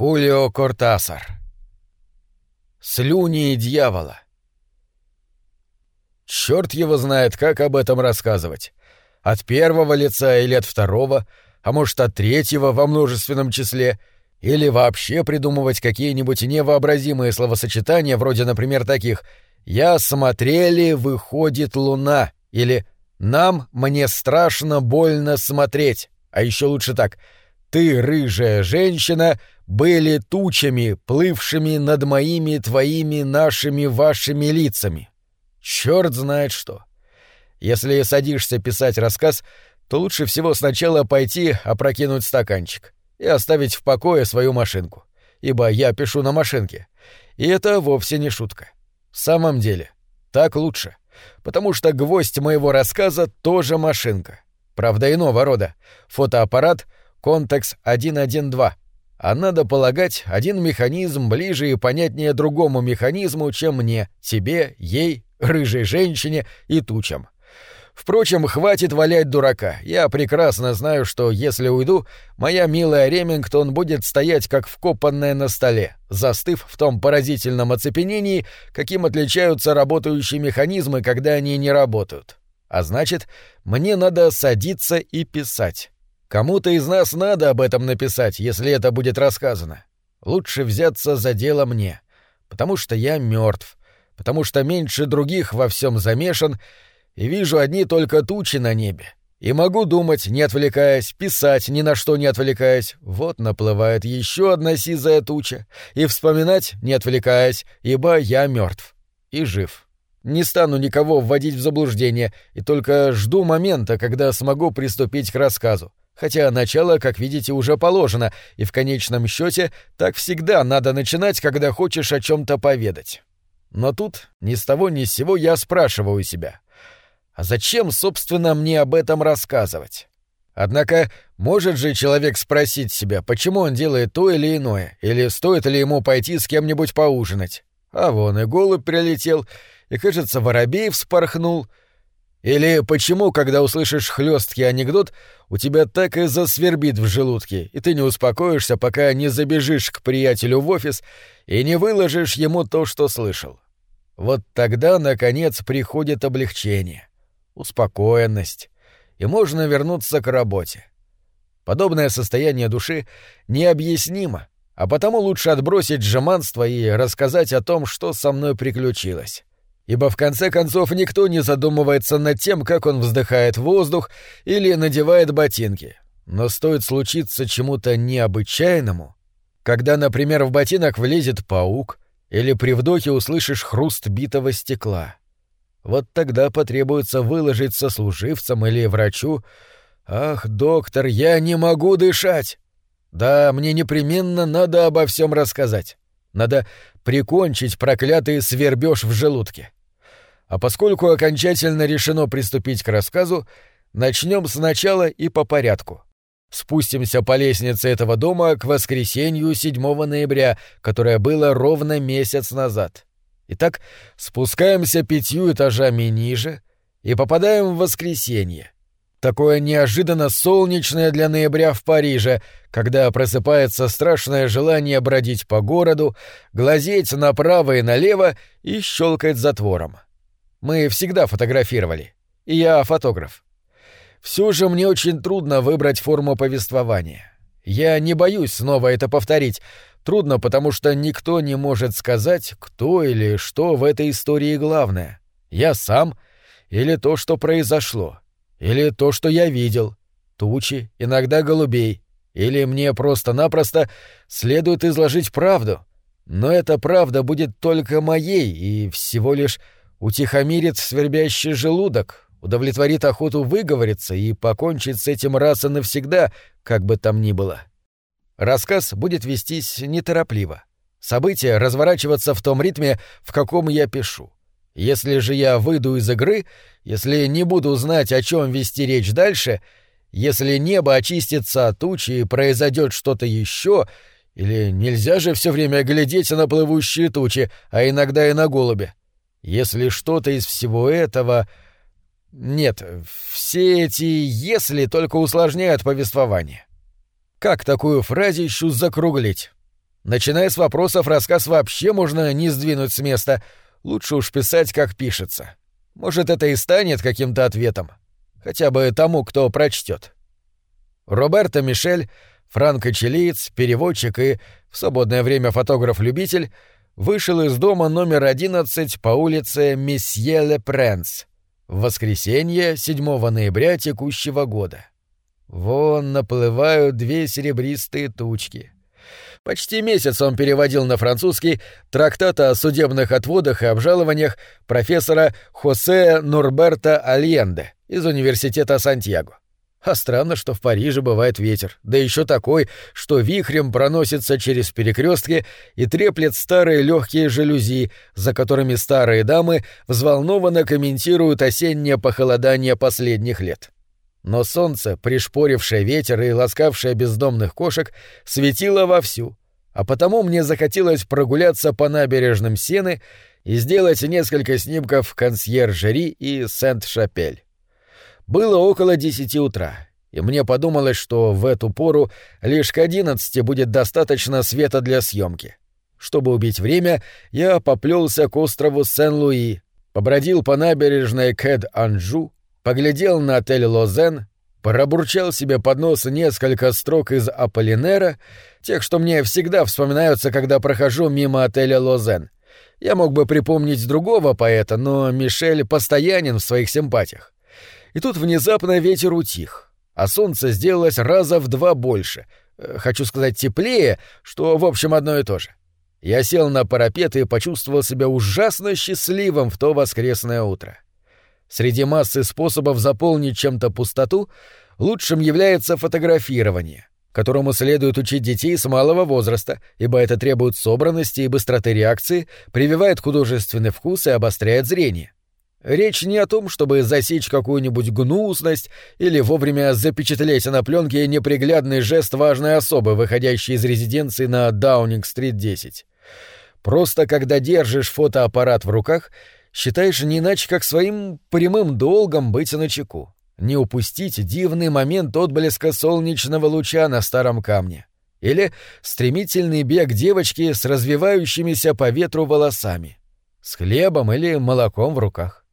Хулио Кортасар. Слюни дьявола. Черт его знает, как об этом рассказывать. От первого лица или от второго, а может, от третьего во множественном числе, или вообще придумывать какие-нибудь невообразимые словосочетания, вроде, например, таких «Я смотрели, выходит луна» или «Нам, мне страшно, больно смотреть», а еще лучше так «Ты, рыжая женщина, были тучами, плывшими над моими, твоими, нашими, вашими лицами». Черт знает что. Если садишься писать рассказ, то лучше всего сначала пойти опрокинуть стаканчик и оставить в покое свою машинку, ибо я пишу на машинке. И это вовсе не шутка. В самом деле, так лучше, потому что гвоздь моего рассказа тоже машинка. Правда, иного рода. Фотоаппарат Contex 112. А надо полагать, один механизм ближе и понятнее другому механизму, чем мне, тебе, ей, рыжей женщине и тучам. Впрочем, хватит валять дурака. Я прекрасно знаю, что если уйду, моя милая Ремингтон будет стоять как вкопанная на столе, застыв в том поразительном оцепенении, каким отличаются работающие механизмы, когда они не работают. А значит, мне надо садиться и писать. Кому-то из нас надо об этом написать, если это будет рассказано. Лучше взяться за дело мне, потому что я мертв, потому что меньше других во всем замешан и вижу одни только тучи на небе. И могу думать, не отвлекаясь, писать, ни на что не отвлекаясь. Вот наплывает еще одна сизая туча. И вспоминать, не отвлекаясь, ибо я мертв и жив. Не стану никого вводить в заблуждение, и только жду момента, когда смогу приступить к рассказу. Хотя начало, как видите, уже положено, и в конечном счете так всегда надо начинать, когда хочешь о чем-то поведать. Но тут ни с того ни с сего я спрашиваю себя — а зачем, собственно, мне об этом рассказывать? Однако, может же человек спросить себя, почему он делает то или иное, или стоит ли ему пойти с кем-нибудь поужинать? А вон и голубь прилетел, и, кажется, воробей вспорхнул. Или почему, когда услышишь хлесткий анекдот, у тебя так и засвербит в желудке, и ты не успокоишься, пока не забежишь к приятелю в офис и не выложишь ему то, что слышал? Вот тогда, наконец, приходит облегчение успокоенность, и можно вернуться к работе. Подобное состояние души необъяснимо, а потому лучше отбросить жеманство и рассказать о том, что со мной приключилось. Ибо в конце концов никто не задумывается над тем, как он вздыхает воздух или надевает ботинки. Но стоит случиться чему-то необычайному, когда, например, в ботинок влезет паук, или при вдохе услышишь хруст битого стекла — вот тогда потребуется выложить сослуживцам или врачу «Ах, доктор, я не могу дышать!» Да, мне непременно надо обо всем рассказать. Надо прикончить проклятый свербеж в желудке. А поскольку окончательно решено приступить к рассказу, начнем сначала и по порядку. Спустимся по лестнице этого дома к воскресенью 7 ноября, которое было ровно месяц назад. Итак, спускаемся пятью этажами ниже и попадаем в воскресенье. Такое неожиданно солнечное для ноября в Париже, когда просыпается страшное желание бродить по городу, глазеть направо и налево и щелкать затвором. Мы всегда фотографировали. И я фотограф. Все же мне очень трудно выбрать форму повествования. Я не боюсь снова это повторить, Трудно, потому что никто не может сказать, кто или что в этой истории главное. Я сам или то, что произошло, или то, что я видел, тучи, иногда голубей, или мне просто-напросто следует изложить правду. Но эта правда будет только моей и всего лишь утихомирит свербящий желудок, удовлетворит охоту выговориться и покончить с этим раз и навсегда, как бы там ни было. Рассказ будет вестись неторопливо. События разворачиваться в том ритме, в каком я пишу. Если же я выйду из игры, если не буду знать, о чем вести речь дальше, если небо очистится от тучи и произойдет что-то еще, или нельзя же все время глядеть на плывущие тучи, а иногда и на голубя. Если что-то из всего этого... Нет, все эти «если» только усложняют повествование. Как такую фразищу закруглить? Начиная с вопросов, рассказ вообще можно не сдвинуть с места. Лучше уж писать, как пишется. Может, это и станет каким-то ответом. Хотя бы тому, кто прочтет. Роберто Мишель, франко-чилиец, переводчик и, в свободное время, фотограф-любитель, вышел из дома номер 11 по улице Месье Ле Пренс в воскресенье 7 ноября текущего года. Вон наплывают две серебристые тучки. Почти месяц он переводил на французский трактат о судебных отводах и обжалованиях профессора Хосе Норберта Альенде из Университета Сантьяго. А странно, что в Париже бывает ветер, да еще такой, что вихрем проносится через перекрестки и треплет старые легкие жалюзи, за которыми старые дамы взволнованно комментируют осеннее похолодание последних лет. Но солнце, пришпорившее ветер и ласкавшее бездомных кошек, светило вовсю, а потому мне захотелось прогуляться по набережным Сены и сделать несколько снимков консьержери и Сент-Шапель. Было около десяти утра, и мне подумалось, что в эту пору лишь к одиннадцати будет достаточно света для съемки. Чтобы убить время, я поплелся к острову Сен-Луи, побродил по набережной Кэд-Анжу, поглядел на отель Лозен, пробурчал себе под нос несколько строк из Аполлинера, тех, что мне всегда вспоминаются, когда прохожу мимо отеля Лозен. Я мог бы припомнить другого поэта, но Мишель постоянен в своих симпатиях. И тут внезапно ветер утих, а солнце сделалось раза в два больше, э, хочу сказать теплее, что в общем одно и то же. Я сел на парапет и почувствовал себя ужасно счастливым в то воскресное утро. — Среди массы способов заполнить чем-то пустоту лучшим является фотографирование, которому следует учить детей с малого возраста, ибо это требует собранности и быстроты реакции, прививает художественный вкус и обостряет зрение. Речь не о том, чтобы засечь какую-нибудь гнусность или вовремя запечатлеть на пленке неприглядный жест важной особы, выходящей из резиденции на Даунинг-стрит 10. Просто когда держишь фотоаппарат в руках — считаешь не иначе, как своим прямым долгом быть начеку, не упустить дивный момент отблеска солнечного луча на старом камне. Или стремительный бег девочки с развивающимися по ветру волосами, с хлебом или молоком в руках.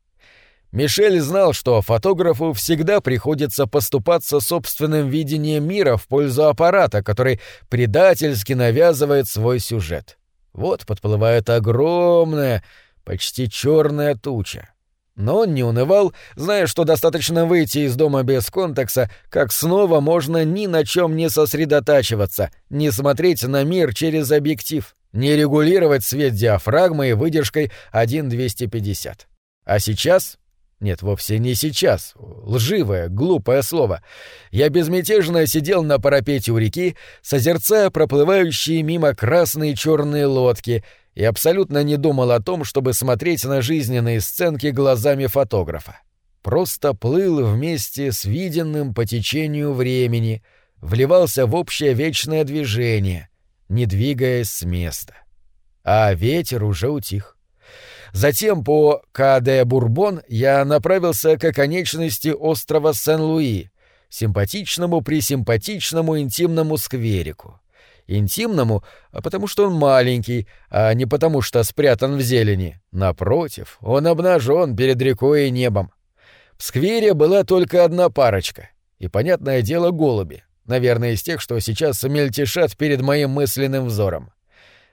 Мишель знал, что фотографу всегда приходится поступаться собственным видением мира в пользу аппарата, который предательски навязывает свой сюжет. Вот подплывает огромная, почти черная туча. Но он не унывал, зная, что достаточно выйти из дома без контекса, как снова можно ни на чем не сосредотачиваться, не смотреть на мир через объектив, не регулировать свет диафрагмой выдержкой 1,250. А сейчас нет, вовсе не сейчас. Лживое, глупое слово. Я безмятежно сидел на парапете у реки, созерцая проплывающие мимо красные и черные лодки, и абсолютно не думал о том, чтобы смотреть на жизненные сценки глазами фотографа. Просто плыл вместе с виденным по течению времени, вливался в общее вечное движение, не двигаясь с места. А ветер уже утих. Затем по Каде-Бурбон я направился к оконечности острова Сен-Луи, симпатичному-присимпатичному интимному скверику. Интимному, а потому что он маленький, а не потому что спрятан в зелени. Напротив, он обнажен перед рекой и небом. В сквере была только одна парочка. И, понятное дело, голуби. Наверное, из тех, что сейчас мельтешат перед моим мысленным взором.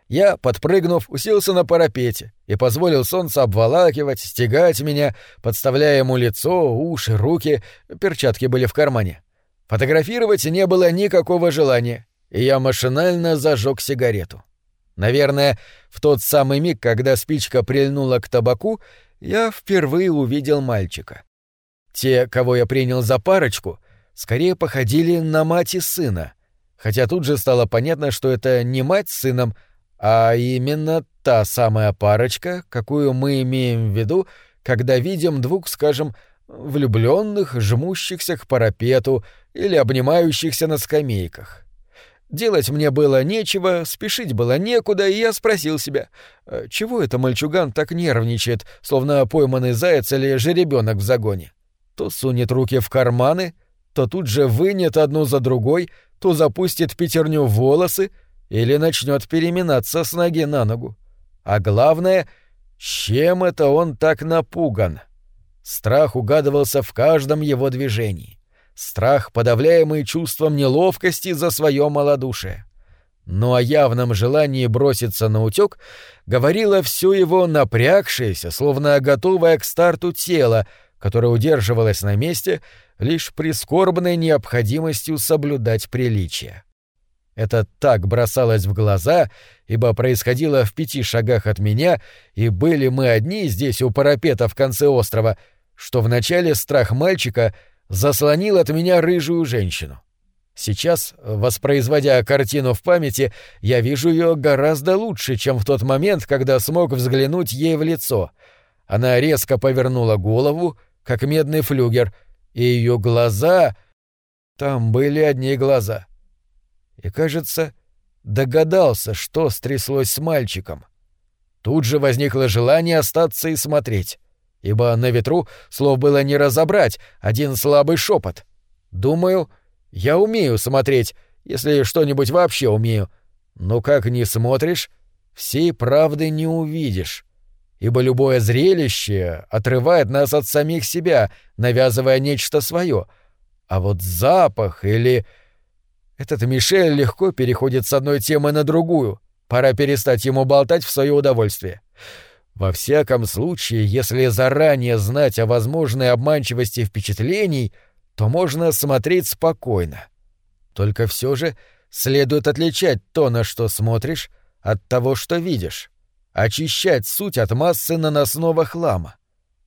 Я, подпрыгнув, уселся на парапете и позволил солнцу обволакивать, стегать меня, подставляя ему лицо, уши, руки, перчатки были в кармане. Фотографировать не было никакого желания, и я машинально зажег сигарету. Наверное, в тот самый миг, когда спичка прильнула к табаку, я впервые увидел мальчика. Те, кого я принял за парочку, скорее походили на мать и сына, хотя тут же стало понятно, что это не мать с сыном, а именно та самая парочка, какую мы имеем в виду, когда видим двух, скажем, влюбленных, жмущихся к парапету или обнимающихся на скамейках. Делать мне было нечего, спешить было некуда, и я спросил себя, «А чего это мальчуган так нервничает, словно пойманный заяц или жеребенок в загоне? То сунет руки в карманы, то тут же вынет одну за другой, то запустит пятерню в волосы, или начнет переминаться с ноги на ногу. А главное, чем это он так напуган? Страх угадывался в каждом его движении. Страх, подавляемый чувством неловкости за свое малодушие. Но о явном желании броситься на утёк говорило все его напрягшееся, словно готовое к старту тело, которое удерживалось на месте лишь прискорбной необходимостью соблюдать приличие. Это так бросалось в глаза, ибо происходило в пяти шагах от меня, и были мы одни здесь у парапета в конце острова, что вначале страх мальчика заслонил от меня рыжую женщину. Сейчас, воспроизводя картину в памяти, я вижу ее гораздо лучше, чем в тот момент, когда смог взглянуть ей в лицо. Она резко повернула голову, как медный флюгер, и ее глаза... Там были одни глаза. И, кажется, догадался, что стряслось с мальчиком. Тут же возникло желание остаться и смотреть, ибо на ветру слов было не разобрать, один слабый шепот. Думаю, я умею смотреть, если что-нибудь вообще умею. Но как не смотришь, всей правды не увидишь. Ибо любое зрелище отрывает нас от самих себя, навязывая нечто свое. А вот запах или... Этот Мишель легко переходит с одной темы на другую. Пора перестать ему болтать в свое удовольствие. Во всяком случае, если заранее знать о возможной обманчивости впечатлений — то можно смотреть спокойно. Только все же следует отличать то, на что смотришь, от того, что видишь. Очищать суть от массы наносного хлама.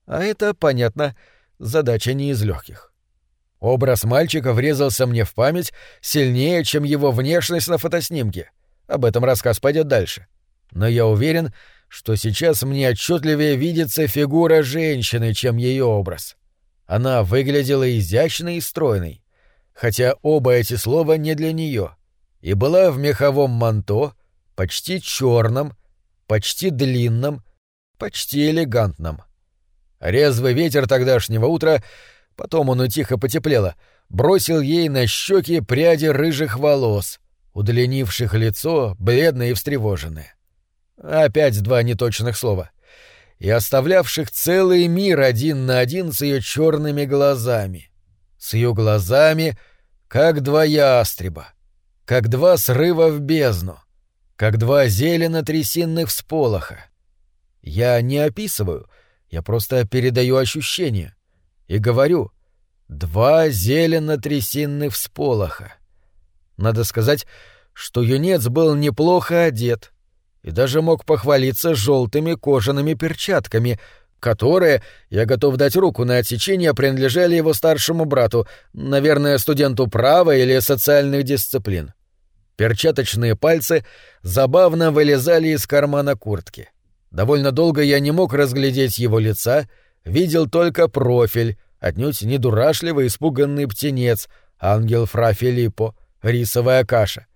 А это, понятно, задача не из легких. Образ мальчика врезался мне в память сильнее, чем его внешность на фотоснимке. Об этом рассказ пойдет дальше. Но я уверен, что сейчас мне отчетливее видится фигура женщины, чем ее образ. Она выглядела изящной и стройной, хотя оба эти слова не для нее, и была в меховом манто, почти черном, почти длинном, почти элегантном. Резвый ветер тогдашнего утра, потом он тихо потеплело, бросил ей на щеки пряди рыжих волос, удлинивших лицо, бледное и встревоженное. Опять два неточных слова и оставлявших целый мир один на один с ее черными глазами. С ее глазами, как два ястреба, как два срыва в бездну, как два зелено-трясинных всполоха. Я не описываю, я просто передаю ощущения. И говорю «два зелено-трясинных всполоха». Надо сказать, что юнец был неплохо одет — и даже мог похвалиться желтыми кожаными перчатками, которые, я готов дать руку на отсечение, принадлежали его старшему брату, наверное, студенту права или социальных дисциплин. Перчаточные пальцы забавно вылезали из кармана куртки. Довольно долго я не мог разглядеть его лица, видел только профиль, отнюдь не дурашливый испуганный птенец, ангел фра Филиппо, рисовая каша,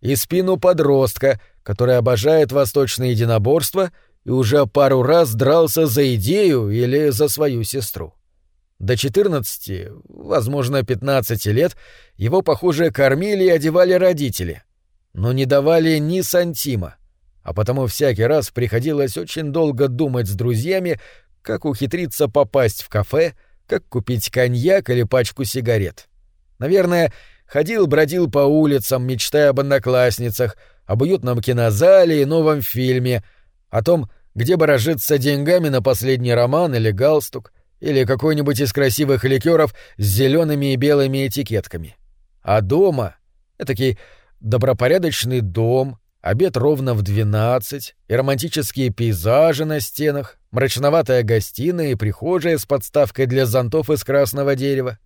и спину подростка — который обожает восточное единоборство и уже пару раз дрался за идею или за свою сестру. До 14, возможно, 15 лет его, похоже, кормили и одевали родители, но не давали ни сантима, а потому всякий раз приходилось очень долго думать с друзьями, как ухитриться попасть в кафе, как купить коньяк или пачку сигарет. Наверное, ходил-бродил по улицам, мечтая об одноклассницах, об уютном кинозале и новом фильме, о том, где бы разжиться деньгами на последний роман или галстук, или какой-нибудь из красивых ликеров с зелеными и белыми этикетками. А дома — этакий добропорядочный дом, обед ровно в двенадцать, и романтические пейзажи на стенах, мрачноватая гостиная и прихожая с подставкой для зонтов из красного дерева.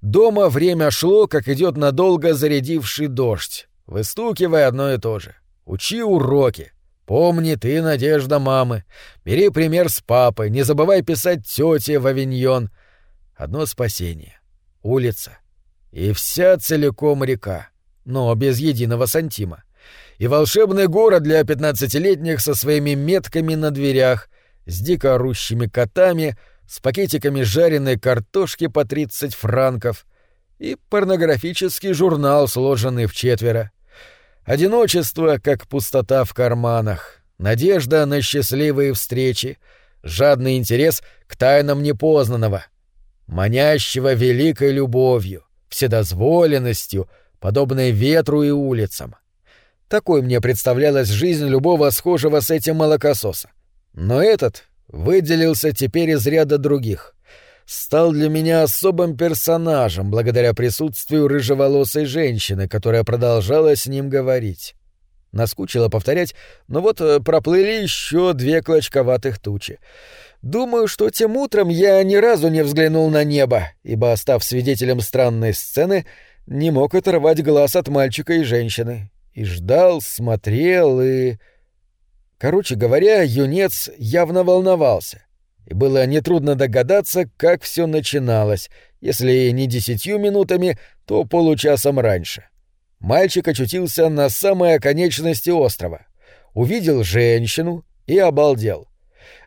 Дома время шло, как идет надолго зарядивший дождь, выстукивая одно и то же. Учи уроки. Помни ты, надежда мамы. Бери пример с папы, не забывай писать тете в авиньон. Одно спасение. Улица. И вся целиком река. Но без единого сантима. И волшебный город для пятнадцатилетних со своими метками на дверях, с дико орущими котами, с пакетиками жареной картошки по тридцать франков — и порнографический журнал, сложенный в четверо. Одиночество, как пустота в карманах, надежда на счастливые встречи, жадный интерес к тайнам непознанного, манящего великой любовью, вседозволенностью, подобной ветру и улицам. Такой мне представлялась жизнь любого схожего с этим молокососа. Но этот выделился теперь из ряда других. Стал для меня особым персонажем благодаря присутствию рыжеволосой женщины, которая продолжала с ним говорить. Наскучило повторять, но вот э, проплыли еще две клочковатых тучи. Думаю, что тем утром я ни разу не взглянул на небо, ибо, став свидетелем странной сцены, не мог оторвать глаз от мальчика и женщины. И ждал, смотрел и... Короче говоря, юнец явно волновался. И было нетрудно догадаться, как все начиналось, если не десятью минутами, то получасом раньше. Мальчик очутился на самой оконечности острова. Увидел женщину и обалдел.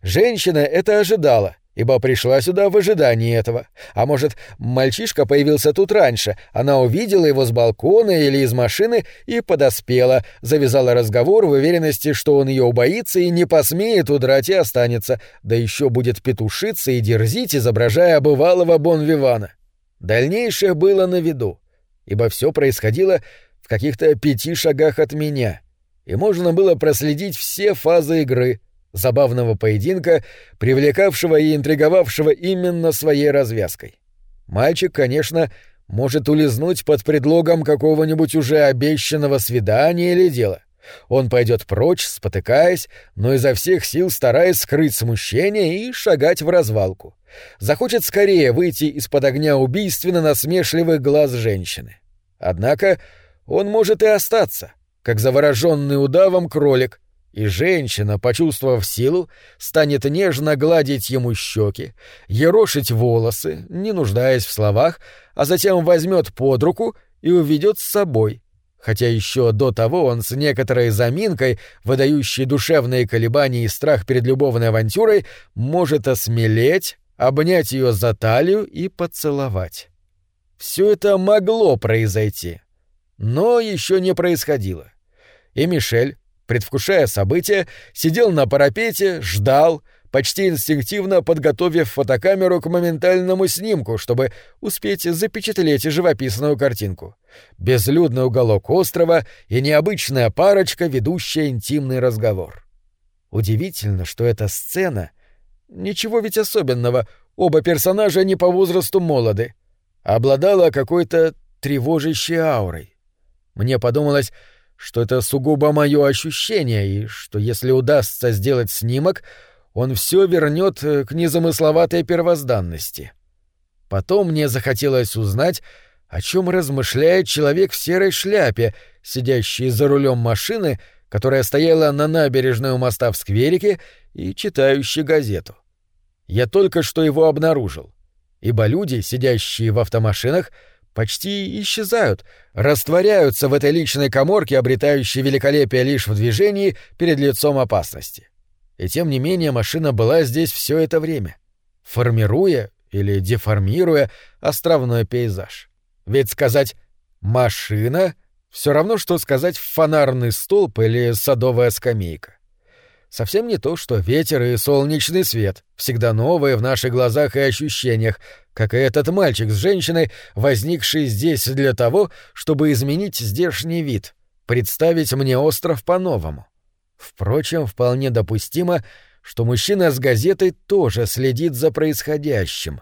Женщина это ожидала, ибо пришла сюда в ожидании этого. А может, мальчишка появился тут раньше, она увидела его с балкона или из машины и подоспела, завязала разговор в уверенности, что он ее убоится и не посмеет удрать и останется, да еще будет петушиться и дерзить, изображая бывалого бон-вивана. Дальнейшее было на виду, ибо все происходило в каких-то пяти шагах от меня, и можно было проследить все фазы игры — забавного поединка, привлекавшего и интриговавшего именно своей развязкой. Мальчик, конечно, может улизнуть под предлогом какого-нибудь уже обещанного свидания или дела. Он пойдет прочь, спотыкаясь, но изо всех сил стараясь скрыть смущение и шагать в развалку. Захочет скорее выйти из-под огня убийственно насмешливых глаз женщины. Однако он может и остаться, как завороженный удавом кролик, и женщина, почувствовав силу, станет нежно гладить ему щеки, ерошить волосы, не нуждаясь в словах, а затем возьмет под руку и уведет с собой. Хотя еще до того он с некоторой заминкой, выдающей душевные колебания и страх перед любовной авантюрой, может осмелеть, обнять ее за талию и поцеловать. Все это могло произойти, но еще не происходило. И Мишель, предвкушая события, сидел на парапете, ждал, почти инстинктивно подготовив фотокамеру к моментальному снимку, чтобы успеть запечатлеть живописную картинку. Безлюдный уголок острова и необычная парочка, ведущая интимный разговор. Удивительно, что эта сцена... Ничего ведь особенного, оба персонажа не по возрасту молоды. Обладала какой-то тревожащей аурой. Мне подумалось, что это сугубо мое ощущение, и что если удастся сделать снимок, он все вернет э, к незамысловатой первозданности. Потом мне захотелось узнать, о чем размышляет человек в серой шляпе, сидящий за рулем машины, которая стояла на набережной у моста в скверике и читающий газету. Я только что его обнаружил, ибо люди, сидящие в автомашинах, почти исчезают, растворяются в этой личной коморке, обретающей великолепие лишь в движении перед лицом опасности. И тем не менее машина была здесь все это время, формируя или деформируя островной пейзаж. Ведь сказать «машина» все равно, что сказать «фонарный столб» или «садовая скамейка». Совсем не то, что ветер и солнечный свет, всегда новые в наших глазах и ощущениях, как и этот мальчик с женщиной, возникший здесь для того, чтобы изменить здешний вид, представить мне остров по-новому. Впрочем, вполне допустимо, что мужчина с газетой тоже следит за происходящим.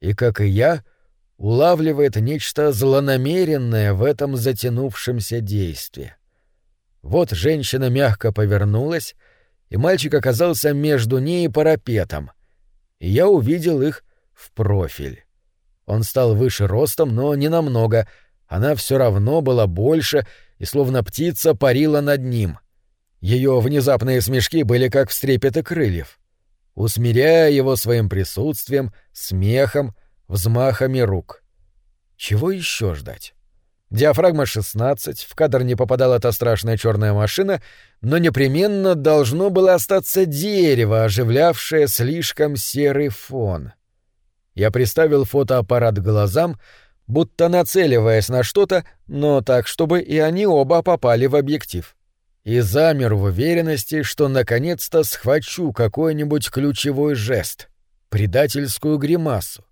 И, как и я, улавливает нечто злонамеренное в этом затянувшемся действии. Вот женщина мягко повернулась, и мальчик оказался между ней и парапетом, и я увидел их в профиль. Он стал выше ростом, но не намного. Она все равно была больше и словно птица парила над ним. Ее внезапные смешки были как встрепеты крыльев. Усмиряя его своим присутствием, смехом, взмахами рук. Чего еще ждать? Диафрагма 16, в кадр не попадала та страшная черная машина, но непременно должно было остаться дерево, оживлявшее слишком серый фон. — я приставил фотоаппарат к глазам, будто нацеливаясь на что-то, но так, чтобы и они оба попали в объектив. И замер в уверенности, что наконец-то схвачу какой-нибудь ключевой жест, предательскую гримасу,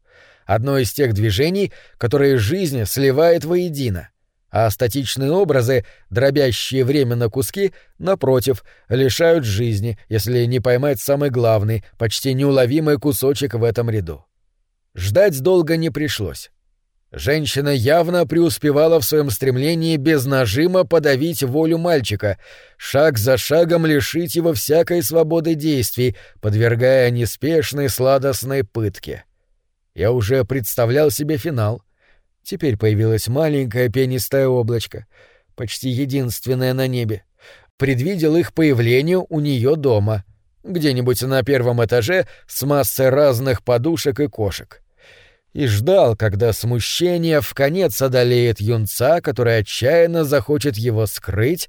одно из тех движений, которые жизнь сливает воедино, а статичные образы, дробящие время на куски, напротив, лишают жизни, если не поймать самый главный, почти неуловимый кусочек в этом ряду. Ждать долго не пришлось. Женщина явно преуспевала в своем стремлении без нажима подавить волю мальчика, шаг за шагом лишить его всякой свободы действий, подвергая неспешной сладостной пытке. Я уже представлял себе финал. Теперь появилось маленькое пенистое облачко, почти единственное на небе. Предвидел их появлению у нее дома, где-нибудь на первом этаже с массой разных подушек и кошек и ждал, когда смущение в конец одолеет юнца, который отчаянно захочет его скрыть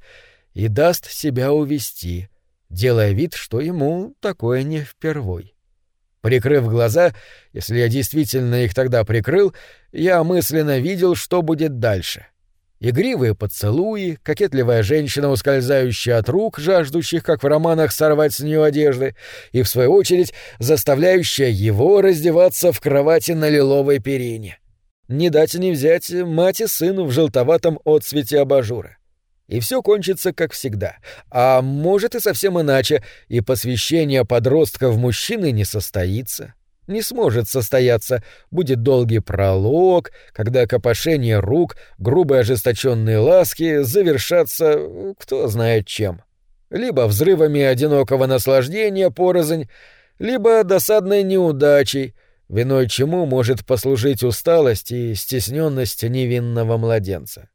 и даст себя увести, делая вид, что ему такое не впервой. Прикрыв глаза, если я действительно их тогда прикрыл, я мысленно видел, что будет дальше игривые поцелуи, кокетливая женщина, ускользающая от рук, жаждущих, как в романах, сорвать с нее одежды, и, в свою очередь, заставляющая его раздеваться в кровати на лиловой перине. Не дать не взять мать и сыну в желтоватом отсвете абажура. И все кончится как всегда. А может и совсем иначе, и посвящение подростка в мужчины не состоится не сможет состояться, будет долгий пролог, когда копошение рук, грубые ожесточенные ласки завершатся кто знает чем. Либо взрывами одинокого наслаждения порознь, либо досадной неудачей, виной чему может послужить усталость и стесненность невинного младенца.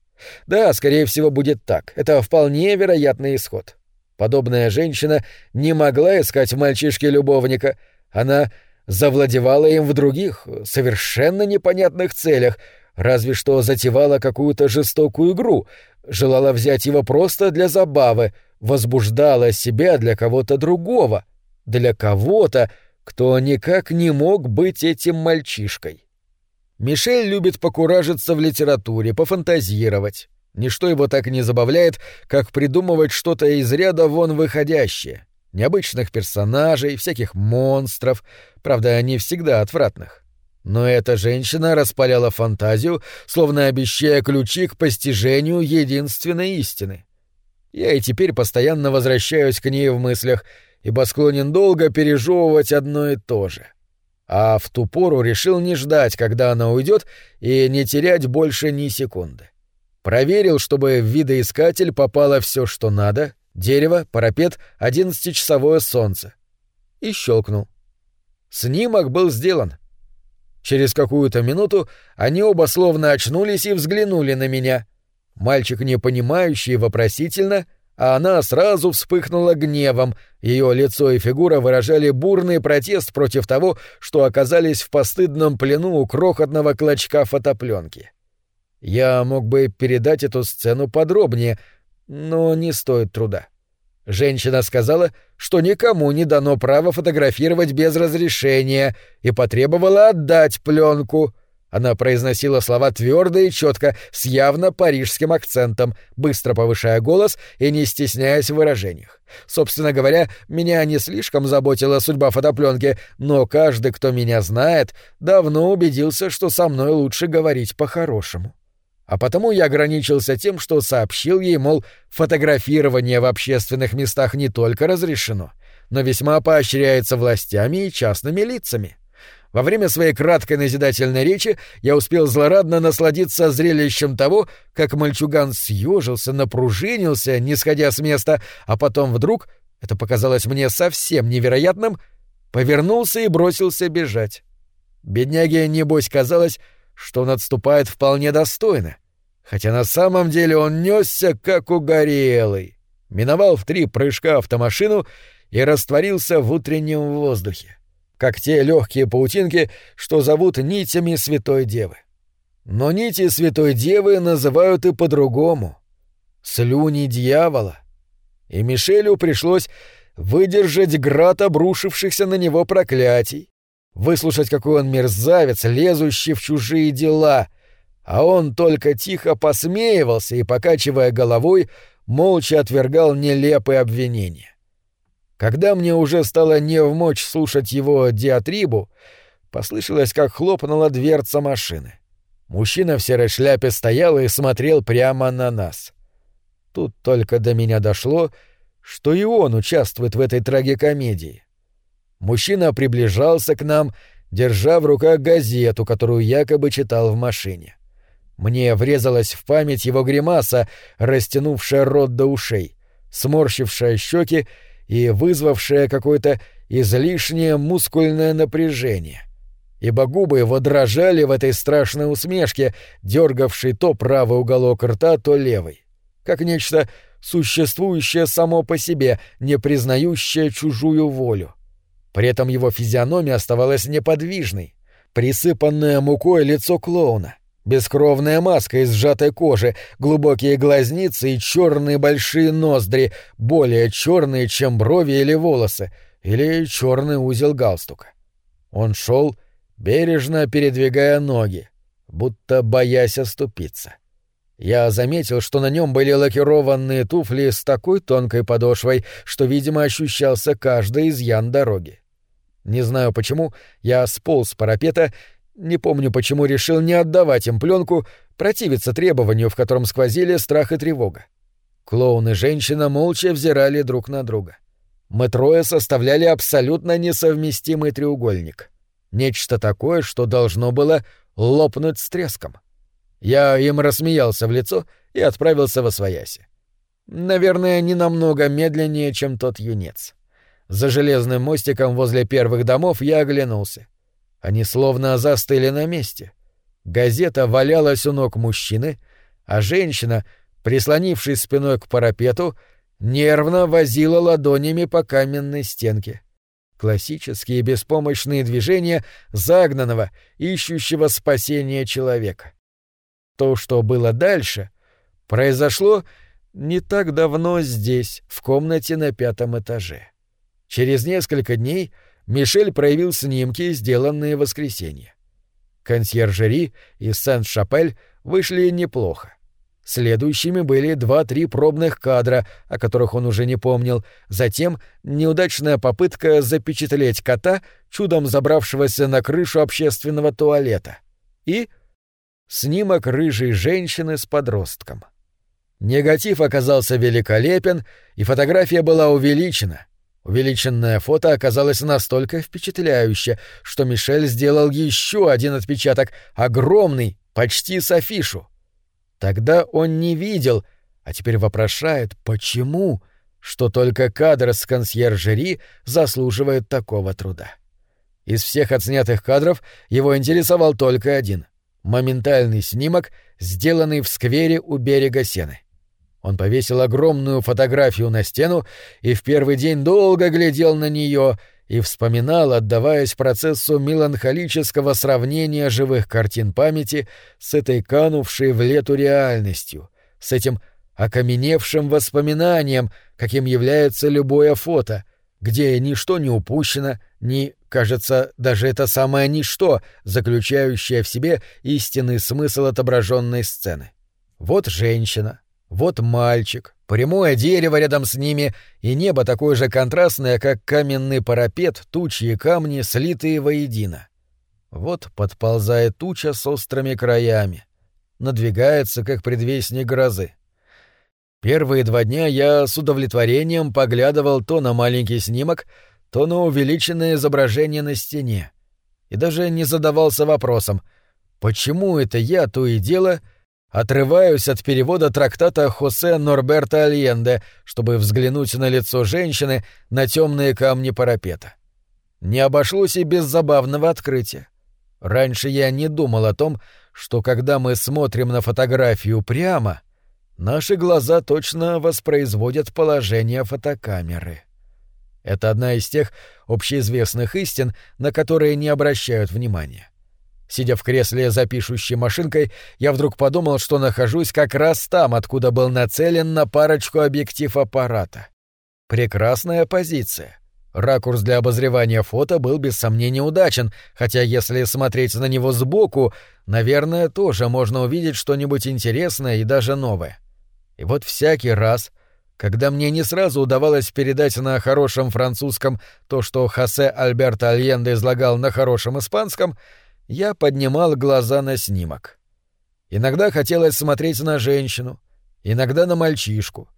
Да, скорее всего, будет так. Это вполне вероятный исход. Подобная женщина не могла искать в мальчишке любовника. Она завладевала им в других, совершенно непонятных целях, разве что затевала какую-то жестокую игру, желала взять его просто для забавы, возбуждала себя для кого-то другого, для кого-то, кто никак не мог быть этим мальчишкой. Мишель любит покуражиться в литературе, пофантазировать. Ничто его так не забавляет, как придумывать что-то из ряда вон выходящее необычных персонажей, всяких монстров, правда, не всегда отвратных. Но эта женщина распаляла фантазию, словно обещая ключи к постижению единственной истины. Я и теперь постоянно возвращаюсь к ней в мыслях, ибо склонен долго пережевывать одно и то же. А в ту пору решил не ждать, когда она уйдет, и не терять больше ни секунды. Проверил, чтобы в видоискатель попало все, что надо, Дерево, парапет, одиннадцатичасовое солнце. И щелкнул. Снимок был сделан. Через какую-то минуту они оба словно очнулись и взглянули на меня. Мальчик непонимающий вопросительно, а она сразу вспыхнула гневом, ее лицо и фигура выражали бурный протест против того, что оказались в постыдном плену у крохотного клочка фотопленки. Я мог бы передать эту сцену подробнее — но не стоит труда. Женщина сказала, что никому не дано право фотографировать без разрешения, и потребовала отдать пленку. Она произносила слова твердо и четко, с явно парижским акцентом, быстро повышая голос и не стесняясь в выражениях. Собственно говоря, меня не слишком заботила судьба фотопленки, но каждый, кто меня знает, давно убедился, что со мной лучше говорить по-хорошему а потому я ограничился тем, что сообщил ей, мол, фотографирование в общественных местах не только разрешено, но весьма поощряется властями и частными лицами. Во время своей краткой назидательной речи я успел злорадно насладиться зрелищем того, как мальчуган съежился, напружинился, не сходя с места, а потом вдруг, это показалось мне совсем невероятным, повернулся и бросился бежать. Бедняге, небось, казалось, что он отступает вполне достойно, хотя на самом деле он несся как угорелый, миновал в три прыжка автомашину и растворился в утреннем воздухе, как те легкие паутинки, что зовут нитями Святой Девы. Но нити Святой Девы называют и по-другому — слюни дьявола. И Мишелю пришлось выдержать град обрушившихся на него проклятий, выслушать, какой он мерзавец, лезущий в чужие дела, а он только тихо посмеивался и, покачивая головой, молча отвергал нелепые обвинения. Когда мне уже стало невмочь слушать его диатрибу, послышалось, как хлопнула дверца машины. Мужчина в серой шляпе стоял и смотрел прямо на нас. Тут только до меня дошло, что и он участвует в этой трагикомедии. Мужчина приближался к нам, держа в руках газету, которую якобы читал в машине. Мне врезалась в память его гримаса, растянувшая рот до ушей, сморщившая щеки и вызвавшая какое-то излишнее мускульное напряжение. Ибо губы его дрожали в этой страшной усмешке, дергавшей то правый уголок рта, то левый, как нечто существующее само по себе, не признающее чужую волю. При этом его физиономия оставалась неподвижной, присыпанное мукой лицо клоуна, бескровная маска из сжатой кожи, глубокие глазницы и черные большие ноздри, более черные, чем брови или волосы, или черный узел галстука. Он шел, бережно передвигая ноги, будто боясь оступиться. Я заметил, что на нем были лакированные туфли с такой тонкой подошвой, что, видимо, ощущался каждый изъян дороги. Не знаю почему, я сполз с парапета, не помню почему решил не отдавать им пленку, противиться требованию, в котором сквозили страх и тревога. Клоун и женщина молча взирали друг на друга. Мы трое составляли абсолютно несовместимый треугольник. Нечто такое, что должно было лопнуть с треском. Я им рассмеялся в лицо и отправился во свояси. Наверное, не намного медленнее, чем тот юнец. За железным мостиком возле первых домов я оглянулся. Они словно застыли на месте. Газета валялась у ног мужчины, а женщина, прислонившись спиной к парапету, нервно возила ладонями по каменной стенке. Классические беспомощные движения загнанного, ищущего спасения человека. То, что было дальше, произошло не так давно здесь, в комнате на пятом этаже. Через несколько дней Мишель проявил снимки, сделанные в воскресенье. Консьержери и Сент-Шапель вышли неплохо. Следующими были два-три пробных кадра, о которых он уже не помнил, затем неудачная попытка запечатлеть кота, чудом забравшегося на крышу общественного туалета, и снимок рыжей женщины с подростком. Негатив оказался великолепен, и фотография была увеличена, Увеличенное фото оказалось настолько впечатляюще, что Мишель сделал еще один отпечаток, огромный, почти с афишу. Тогда он не видел, а теперь вопрошает, почему, что только кадр с консьержери заслуживает такого труда. Из всех отснятых кадров его интересовал только один — моментальный снимок, сделанный в сквере у берега Сены. Он повесил огромную фотографию на стену и в первый день долго глядел на нее и вспоминал, отдаваясь процессу меланхолического сравнения живых картин памяти с этой канувшей в лету реальностью, с этим окаменевшим воспоминанием, каким является любое фото, где ничто не упущено, ни, кажется, даже это самое ничто, заключающее в себе истинный смысл отображенной сцены. Вот женщина, вот мальчик, прямое дерево рядом с ними и небо такое же контрастное, как каменный парапет, тучи и камни, слитые воедино. Вот подползает туча с острыми краями. Надвигается, как предвестник грозы. Первые два дня я с удовлетворением поглядывал то на маленький снимок, то на увеличенное изображение на стене. И даже не задавался вопросом, почему это я то и дело — Отрываюсь от перевода трактата Хосе Норберта Альенде, чтобы взглянуть на лицо женщины на темные камни парапета. Не обошлось и без забавного открытия. Раньше я не думал о том, что когда мы смотрим на фотографию прямо, наши глаза точно воспроизводят положение фотокамеры. Это одна из тех общеизвестных истин, на которые не обращают внимания. Сидя в кресле за пишущей машинкой, я вдруг подумал, что нахожусь как раз там, откуда был нацелен на парочку объектив аппарата. Прекрасная позиция. Ракурс для обозревания фото был без сомнения удачен, хотя если смотреть на него сбоку, наверное, тоже можно увидеть что-нибудь интересное и даже новое. И вот всякий раз, когда мне не сразу удавалось передать на хорошем французском то, что Хосе Альберто Альенде излагал на хорошем испанском, я поднимал глаза на снимок. Иногда хотелось смотреть на женщину, иногда на мальчишку,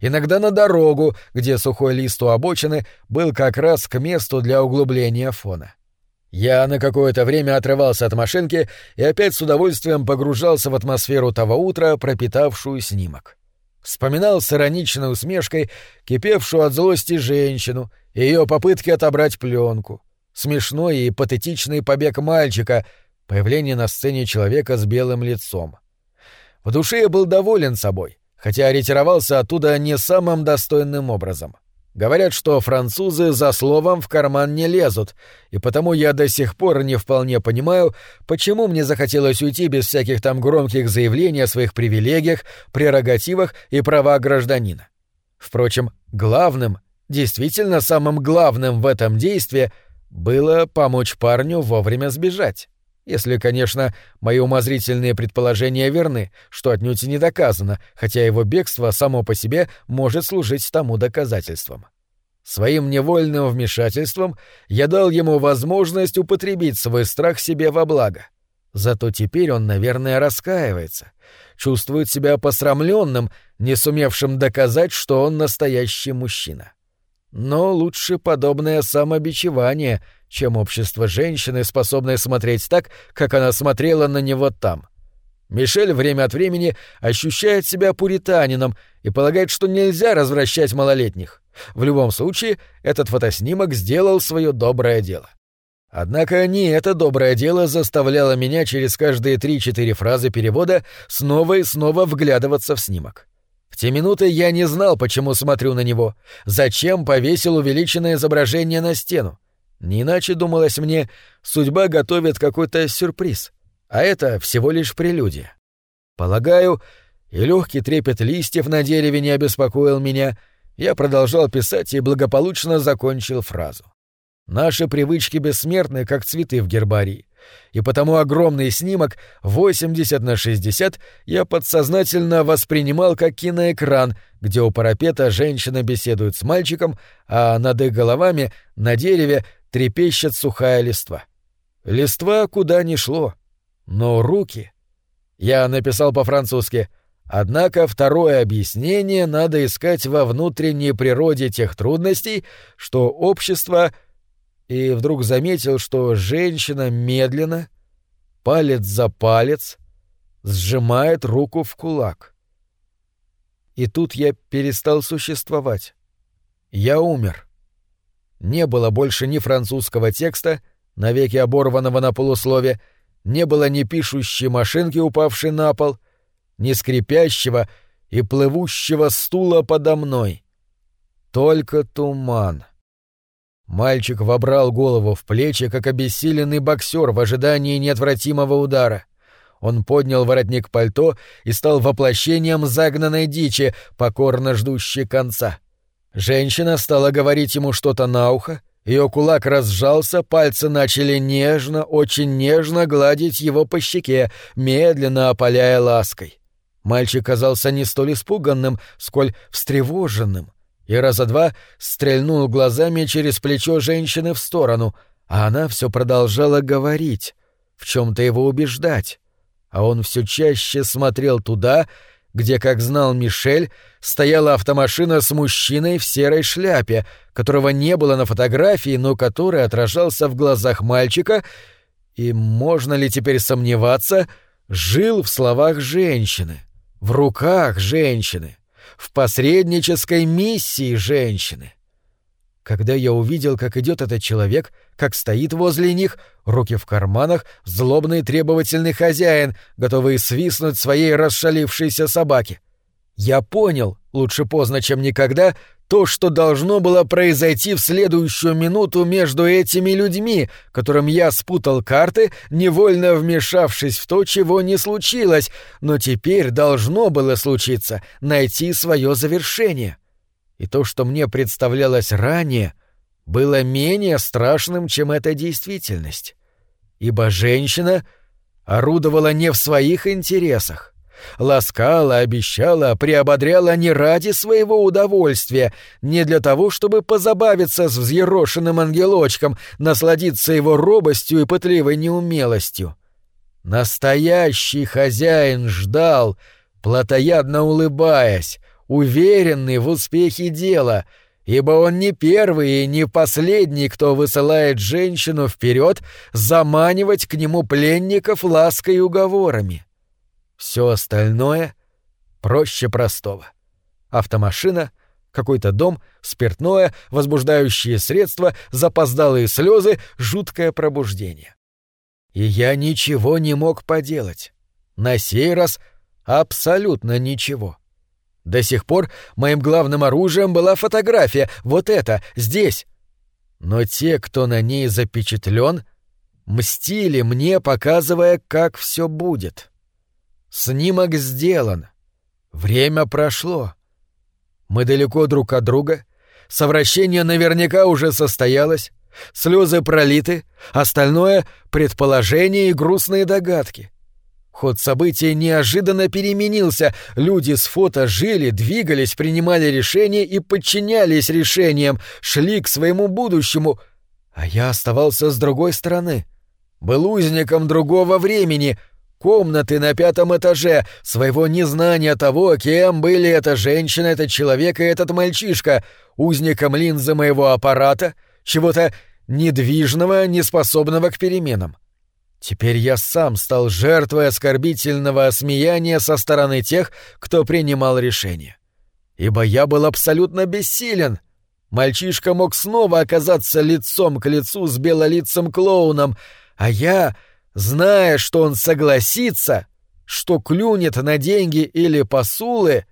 иногда на дорогу, где сухой лист у обочины был как раз к месту для углубления фона. Я на какое-то время отрывался от машинки и опять с удовольствием погружался в атмосферу того утра, пропитавшую снимок. Вспоминал с ироничной усмешкой кипевшую от злости женщину и ее попытки отобрать пленку, смешной и патетичный побег мальчика, появление на сцене человека с белым лицом. В душе я был доволен собой — хотя ретировался оттуда не самым достойным образом. Говорят, что французы за словом в карман не лезут, и потому я до сих пор не вполне понимаю, почему мне захотелось уйти без всяких там громких заявлений о своих привилегиях, прерогативах и правах гражданина. Впрочем, главным, действительно самым главным в этом действии было помочь парню вовремя сбежать. Если, конечно, мои умозрительные предположения верны, что отнюдь не доказано, хотя его бегство само по себе может служить тому доказательством. Своим невольным вмешательством я дал ему возможность употребить свой страх себе во благо. Зато теперь он, наверное, раскаивается, чувствует себя посрамленным, не сумевшим доказать, что он настоящий мужчина. Но лучше подобное самобичевание, чем общество женщины, способное смотреть так, как она смотрела на него там. Мишель время от времени ощущает себя пуританином и полагает, что нельзя развращать малолетних. В любом случае, этот фотоснимок сделал свое доброе дело. Однако не это доброе дело заставляло меня через каждые три-четыре фразы перевода снова и снова вглядываться в снимок. В те минуты я не знал, почему смотрю на него, зачем повесил увеличенное изображение на стену. Не иначе, думалось мне, судьба готовит какой-то сюрприз, а это всего лишь прелюдия. Полагаю, и легкий трепет листьев на дереве не обеспокоил меня, я продолжал писать и благополучно закончил фразу. Наши привычки бессмертны, как цветы в гербарии, и потому огромный снимок 80 на 60 я подсознательно воспринимал как киноэкран, где у парапета женщина беседует с мальчиком, а над их головами на дереве трепещет сухая листва. Листва куда ни шло, но руки... Я написал по-французски Однако второе объяснение надо искать во внутренней природе тех трудностей, что общество — и вдруг заметил, что женщина медленно, палец за палец, сжимает руку в кулак. И тут я перестал существовать. Я умер. Не было больше ни французского текста, навеки оборванного на полуслове, не было ни пишущей машинки, упавшей на пол, ни скрипящего и плывущего стула подо мной. Только туман. — Мальчик вобрал голову в плечи, как обессиленный боксер в ожидании неотвратимого удара. Он поднял воротник пальто и стал воплощением загнанной дичи, покорно ждущей конца. Женщина стала говорить ему что-то на ухо, ее кулак разжался, пальцы начали нежно, очень нежно гладить его по щеке, медленно опаляя лаской. Мальчик казался не столь испуганным, сколь встревоженным и раза два стрельнул глазами через плечо женщины в сторону, а она все продолжала говорить, в чем-то его убеждать. А он все чаще смотрел туда, где, как знал Мишель, стояла автомашина с мужчиной в серой шляпе, которого не было на фотографии, но который отражался в глазах мальчика, и, можно ли теперь сомневаться, жил в словах женщины, в руках женщины в посреднической миссии женщины. Когда я увидел, как идет этот человек, как стоит возле них, руки в карманах, злобный требовательный хозяин, готовый свистнуть своей расшалившейся собаке, я понял, лучше поздно, чем никогда, то, что должно было произойти в следующую минуту между этими людьми, которым я спутал карты, невольно вмешавшись в то, чего не случилось, но теперь должно было случиться, найти свое завершение. И то, что мне представлялось ранее, было менее страшным, чем эта действительность. Ибо женщина орудовала не в своих интересах. Ласкала, обещала, приободряла не ради своего удовольствия, не для того, чтобы позабавиться с взъерошенным ангелочком, насладиться его робостью и пытливой неумелостью. Настоящий хозяин ждал, плотоядно улыбаясь, уверенный в успехе дела, ибо он не первый и не последний, кто высылает женщину вперед заманивать к нему пленников лаской и уговорами. Все остальное проще простого. Автомашина, какой-то дом, спиртное, возбуждающие средства, запоздалые слезы, жуткое пробуждение. И я ничего не мог поделать. На сей раз абсолютно ничего. До сих пор моим главным оружием была фотография, вот это, здесь. Но те, кто на ней запечатлен, мстили мне, показывая, как все будет. Снимок сделан. Время прошло. Мы далеко друг от друга. Совращение наверняка уже состоялось. Слезы пролиты, остальное — предположения и грустные догадки. Ход событий неожиданно переменился. Люди с фото жили, двигались, принимали решения и подчинялись решениям, шли к своему будущему. А я оставался с другой стороны. Был узником другого времени — комнаты на пятом этаже, своего незнания того, кем были эта женщина, этот человек и этот мальчишка, узником линзы моего аппарата, чего-то недвижного, неспособного к переменам. Теперь я сам стал жертвой оскорбительного осмеяния со стороны тех, кто принимал решение. Ибо я был абсолютно бессилен. Мальчишка мог снова оказаться лицом к лицу с белолицым клоуном, а я зная, что он согласится, что клюнет на деньги или посулы,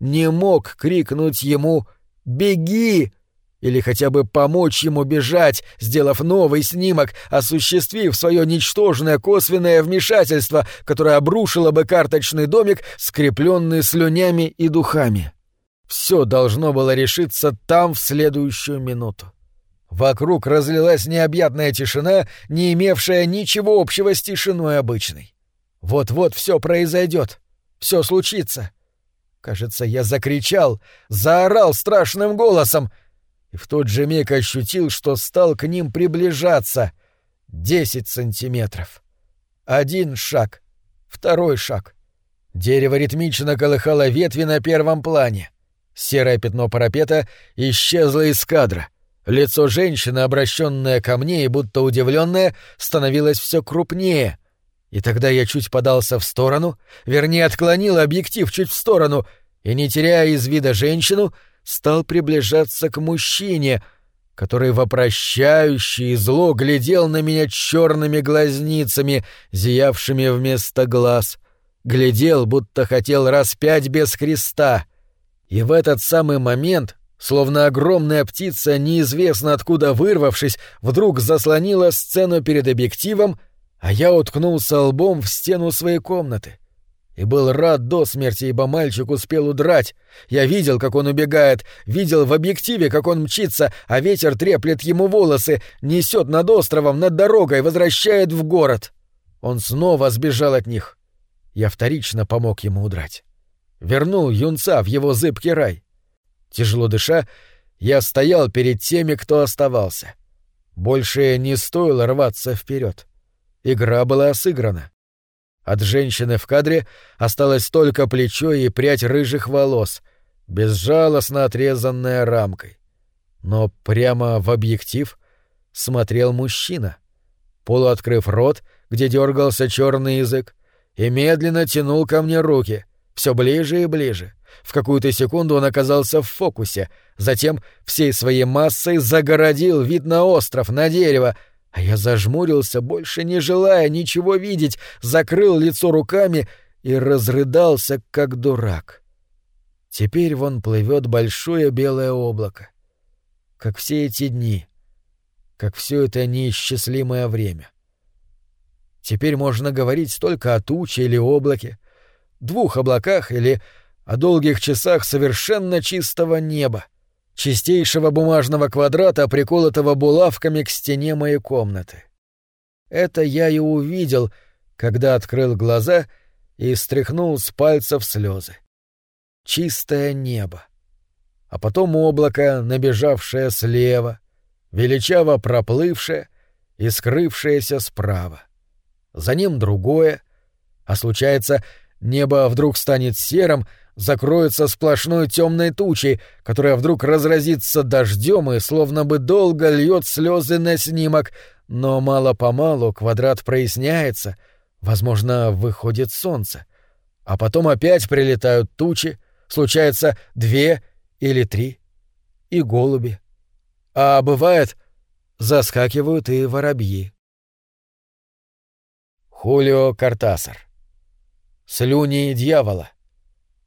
не мог крикнуть ему «Беги!» или хотя бы помочь ему бежать, сделав новый снимок, осуществив свое ничтожное косвенное вмешательство, которое обрушило бы карточный домик, скрепленный слюнями и духами. Все должно было решиться там в следующую минуту. Вокруг разлилась необъятная тишина, не имевшая ничего общего с тишиной обычной. Вот-вот все произойдет, все случится. Кажется, я закричал, заорал страшным голосом, и в тот же миг ощутил, что стал к ним приближаться. Десять сантиметров. Один шаг, второй шаг. Дерево ритмично колыхало ветви на первом плане. Серое пятно парапета исчезло из кадра. Лицо женщины, обращенное ко мне и будто удивленное, становилось все крупнее. И тогда я чуть подался в сторону, вернее, отклонил объектив чуть в сторону, и, не теряя из вида женщину, стал приближаться к мужчине, который вопрощающий и зло глядел на меня черными глазницами, зиявшими вместо глаз. Глядел, будто хотел распять без креста. И в этот самый момент Словно огромная птица, неизвестно откуда вырвавшись, вдруг заслонила сцену перед объективом, а я уткнулся лбом в стену своей комнаты. И был рад до смерти, ибо мальчик успел удрать. Я видел, как он убегает, видел в объективе, как он мчится, а ветер треплет ему волосы, несет над островом, над дорогой, возвращает в город. Он снова сбежал от них. Я вторично помог ему удрать. Вернул юнца в его зыбкий рай. Тяжело дыша, я стоял перед теми, кто оставался. Больше не стоило рваться вперед. Игра была сыграна. От женщины в кадре осталось только плечо и прядь рыжих волос, безжалостно отрезанная рамкой. Но прямо в объектив смотрел мужчина, полуоткрыв рот, где дергался черный язык, и медленно тянул ко мне руки, все ближе и ближе — в какую-то секунду он оказался в фокусе, затем всей своей массой загородил вид на остров, на дерево, а я зажмурился, больше не желая ничего видеть, закрыл лицо руками и разрыдался, как дурак. Теперь вон плывет большое белое облако. Как все эти дни, как все это неисчислимое время. Теперь можно говорить только о туче или облаке, двух облаках или о долгих часах совершенно чистого неба. чистейшего бумажного квадрата, приколотого булавками к стене моей комнаты. Это я и увидел, когда открыл глаза и стряхнул с пальцев слезы. Чистое небо. А потом облако, набежавшее слева, величаво проплывшее и скрывшееся справа. За ним другое, а случается, небо вдруг станет серым, закроется сплошной темной тучей, которая вдруг разразится дождем и словно бы долго льет слезы на снимок, но мало-помалу квадрат проясняется, возможно, выходит солнце. А потом опять прилетают тучи, случается две или три, и голуби. А бывает, заскакивают и воробьи. Хулио Картасар. Слюни дьявола.